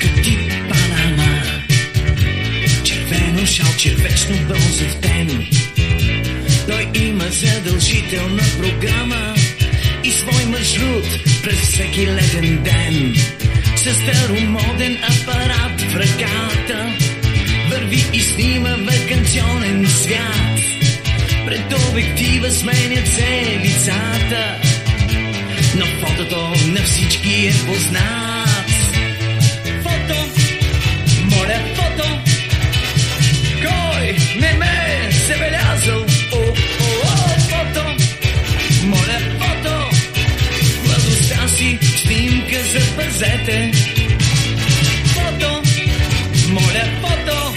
като Панама. Червено шалче, вечно. Той има задължителна програма и свой маршрут през всеки летен ден. С старомоден апарат в ръката върви и снима вакансионен свят. Пред обектива се лицата, но фотото на всички е познат. Запазете. Фото, моля фото,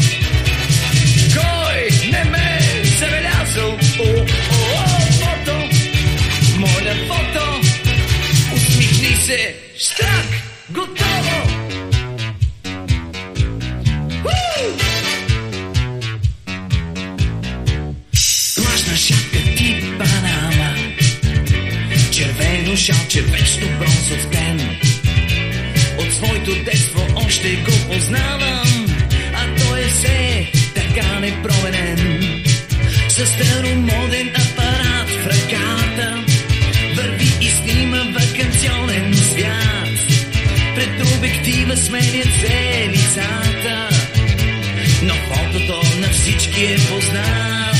кой не ме забелязал? О, о, о, фото, моля фото, усмихни се, штрак, готово! Шапка ти Панама. Червено шалче, вечно бронзов ден От своето детство още го познавам А той е все така непроменен С старомоден апарат в ръката Върви и снима вакансионен свят Пред обектива сменят се лицата но фотото на всички е познат.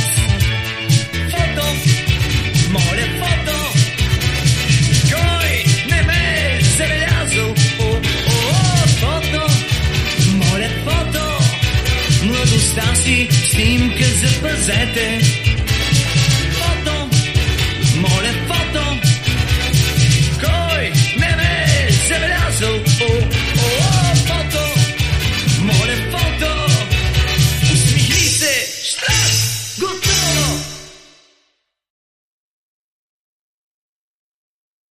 Младостта си снимка запазете.